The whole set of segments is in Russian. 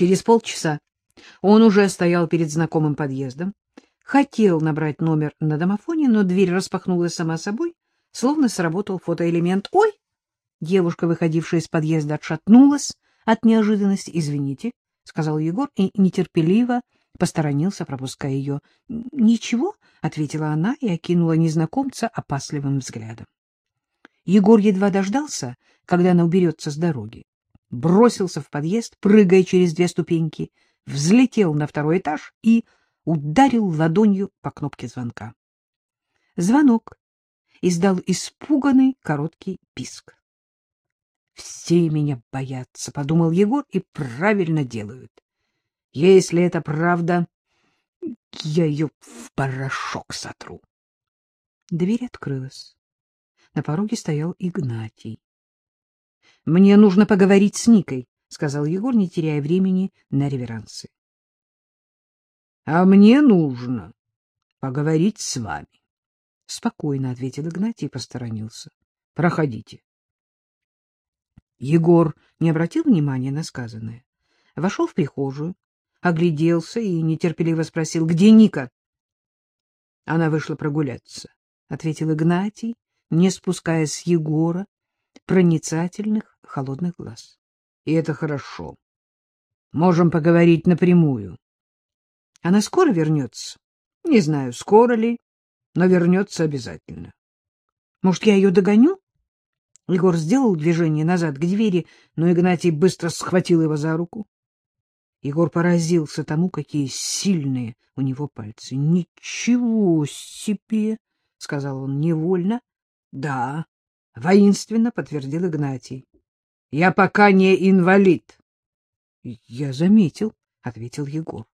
Через полчаса он уже стоял перед знакомым подъездом, хотел набрать номер на домофоне, но дверь распахнулась сама собой, словно сработал фотоэлемент. «Ой!» Девушка, выходившая из подъезда, отшатнулась от неожиданности. «Извините», — сказал Егор и нетерпеливо посторонился, пропуская ее. «Ничего», — ответила она и окинула незнакомца опасливым взглядом. Егор едва дождался, когда она уберется с дороги. Бросился в подъезд, прыгая через две ступеньки, взлетел на второй этаж и ударил ладонью по кнопке звонка. Звонок издал испуганный короткий писк. «Все меня боятся», — подумал Егор, — «и правильно делают. Если это правда, я ее в порошок сотру». Дверь открылась. На пороге стоял Игнатий. — Мне нужно поговорить с Никой, — сказал Егор, не теряя времени на реверансы. — А мне нужно поговорить с вами. — Спокойно ответил Игнатий и посторонился. — Проходите. Егор не обратил внимания на сказанное. Вошел в прихожую, огляделся и нетерпеливо спросил, где Ника? — Она вышла прогуляться, — ответил Игнатий, не спуская с Егора проницательных холодных глаз. — И это хорошо. Можем поговорить напрямую. — Она скоро вернется? — Не знаю, скоро ли, но вернется обязательно. — Может, я ее догоню? Егор сделал движение назад к двери, но Игнатий быстро схватил его за руку. Егор поразился тому, какие сильные у него пальцы. — Ничего себе! — сказал он невольно. — Да, — воинственно подтвердил Игнатий. — Я пока не инвалид. — Я заметил, — ответил Егор.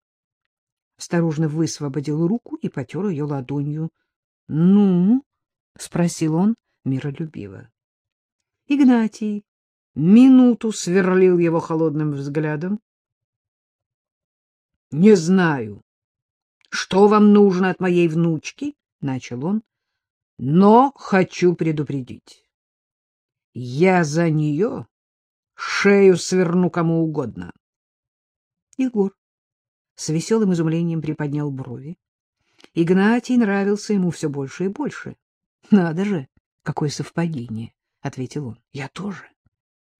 Осторожно высвободил руку и потер ее ладонью. — Ну? — спросил он миролюбиво. Игнатий минуту сверлил его холодным взглядом. — Не знаю, что вам нужно от моей внучки, — начал он, — но хочу предупредить. Я за нее шею сверну кому угодно. Егор с веселым изумлением приподнял брови. Игнатий нравился ему все больше и больше. Надо же, какое совпадение! — ответил он. — Я тоже.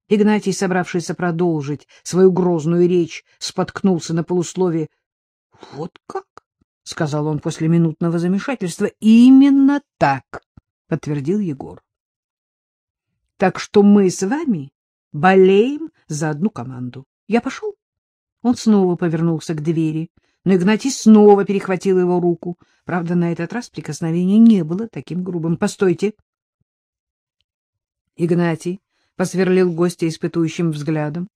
Игнатий, собравшийся продолжить свою грозную речь, споткнулся на полуслове. — Вот как? — сказал он после минутного замешательства. — Именно так, — подтвердил Егор. — Так что мы с вами болеем за одну команду. Я пошел? Он снова повернулся к двери, но Игнатий снова перехватил его руку. Правда, на этот раз прикосновение не было таким грубым. — Постойте! — Игнатий посверлил гостя испытующим взглядом,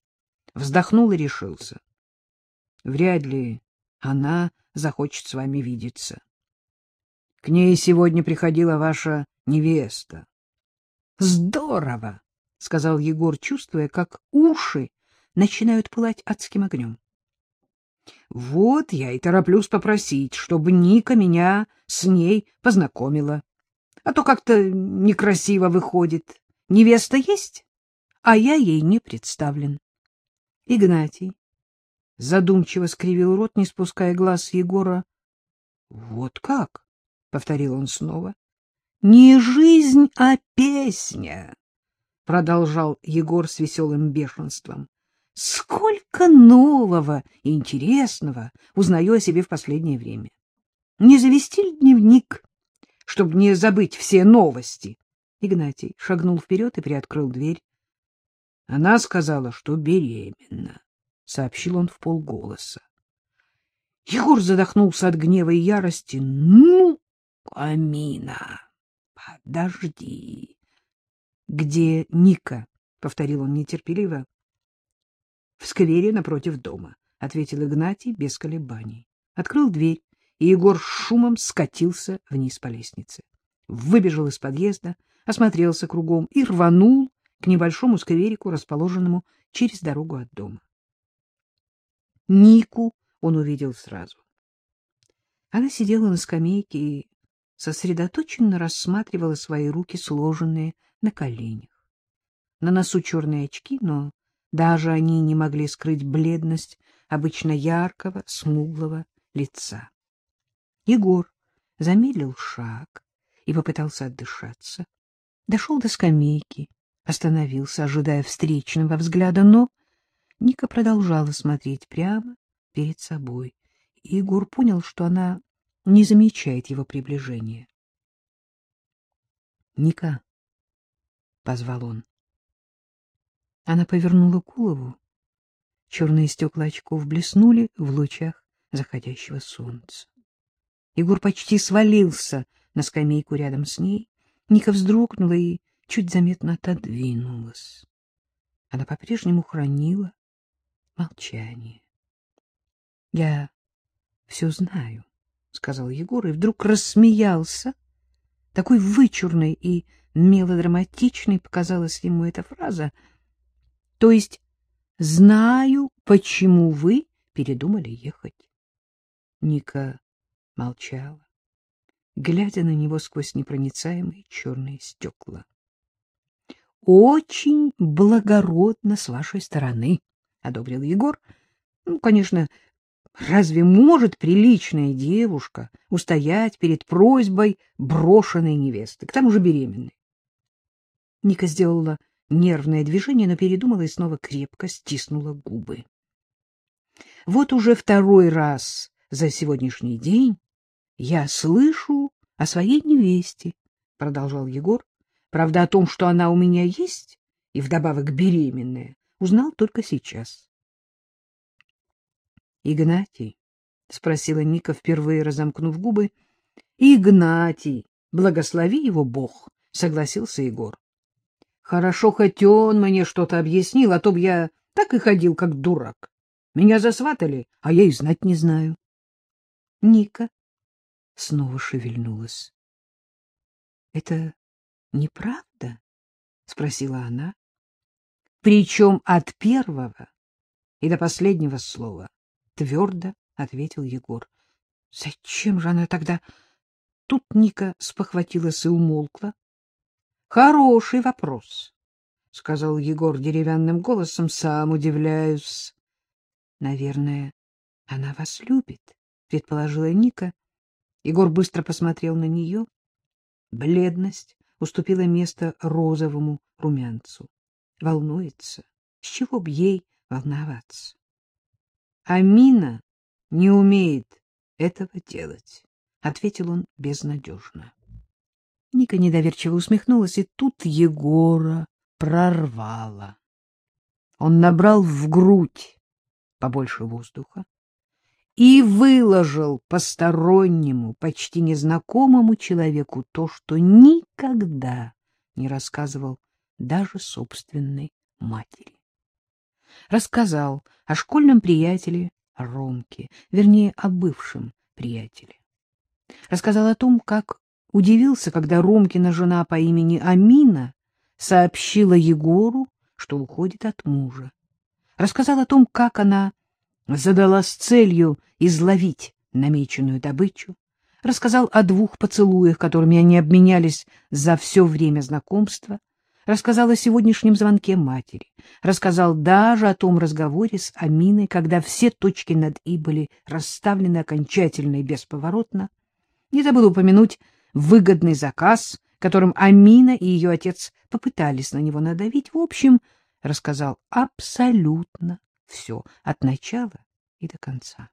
вздохнул и решился. Вряд ли она захочет с вами видеться. К ней сегодня приходила ваша невеста. — Здорово! — сказал Егор, чувствуя, как уши начинают пылать адским огнем. — Вот я и тороплюсь попросить, чтобы Ника меня с ней познакомила. А то как-то некрасиво выходит. Невеста есть, а я ей не представлен. Игнатий задумчиво скривил рот, не спуская глаз с Егора. — Вот как? — повторил он снова. — Не жизнь, а песня! — продолжал Егор с веселым бешенством. — Сколько нового и интересного узнаю о себе в последнее время. Не завести ли дневник, чтобы не забыть все новости? Игнатий шагнул вперед и приоткрыл дверь. Она сказала, что беременна, — сообщил он в полголоса. Егор задохнулся от гнева и ярости. — Ну, Амина, подожди. — Где Ника? — повторил он нетерпеливо. — В сквере напротив дома, — ответил Игнатий без колебаний. Открыл дверь, и Егор шумом скатился вниз по лестнице. Выбежал из подъезда, осмотрелся кругом и рванул к небольшому скверику, расположенному через дорогу от дома. Нику он увидел сразу. Она сидела на скамейке и сосредоточенно рассматривала свои руки, сложенные на коленях. На носу черные очки, но даже они не могли скрыть бледность обычно яркого, смуглого лица. Егор замедлил шаг и попытался отдышаться. Дошел до скамейки, остановился, ожидая встречного взгляда, но Ника продолжала смотреть прямо перед собой. И Егор понял, что она не замечает его приближения. — Ника, — позвал он. Она повернула голову. Черные стекла очков блеснули в лучах заходящего солнца. Егор почти свалился на скамейку рядом с ней. Ника вздрогнула и чуть заметно отодвинулась. Она по-прежнему хранила молчание. — Я все знаю, — сказал Егор, и вдруг рассмеялся. Такой вычурной и мелодраматичной показалась ему эта фраза. — То есть знаю, почему вы передумали ехать. Ника молчала, глядя на него сквозь непроницаемые черные стекла. — Очень благородно с вашей стороны, — одобрил Егор. — Ну, конечно, разве может приличная девушка устоять перед просьбой брошенной невесты, к тому же беременной? Ника сделала нервное движение, но передумала и снова крепко стиснула губы. Вот уже второй раз за сегодняшний день я слышу о своей невесте, — продолжал Егор. Правда, о том, что она у меня есть, и вдобавок беременная, узнал только сейчас. — Игнатий? — спросила Ника, впервые разомкнув губы. — Игнатий, благослови его Бог, — согласился Егор. — Хорошо, хоть он мне что-то объяснил, а то б я так и ходил, как дурак. Меня засватали, а я и знать не знаю. Ника снова шевельнулась. — Это неправда? — спросила она. — Причем от первого и до последнего слова, — твердо ответил Егор. — Зачем же она тогда... Тут Ника спохватилась и умолкла. — Хороший вопрос, — сказал Егор деревянным голосом, — сам удивляюсь. — Наверное, она вас любит, — предположила Ника. Егор быстро посмотрел на нее. Бледность уступила место розовому румянцу. Волнуется. С чего б ей волноваться? Амина не умеет этого делать, — ответил он безнадежно. Ника недоверчиво усмехнулась, и тут Егора прорвала. Он набрал в грудь побольше воздуха и выложил постороннему, почти незнакомому человеку то, что никогда не рассказывал даже собственной матери. Рассказал о школьном приятеле Ромке, вернее, о бывшем приятеле. Рассказал о том, как удивился, когда Ромкина жена по имени Амина сообщила Егору, что уходит от мужа. Рассказал о том, как она задалась целью изловить намеченную добычу, рассказал о двух поцелуях, которыми они обменялись за все время знакомства, рассказал о сегодняшнем звонке матери, рассказал даже о том разговоре с Аминой, когда все точки над «и» были расставлены окончательно и бесповоротно. Не забыл упомянуть выгодный заказ, которым Амина и ее отец попытались на него надавить. В общем, рассказал абсолютно все, от начала и до конца.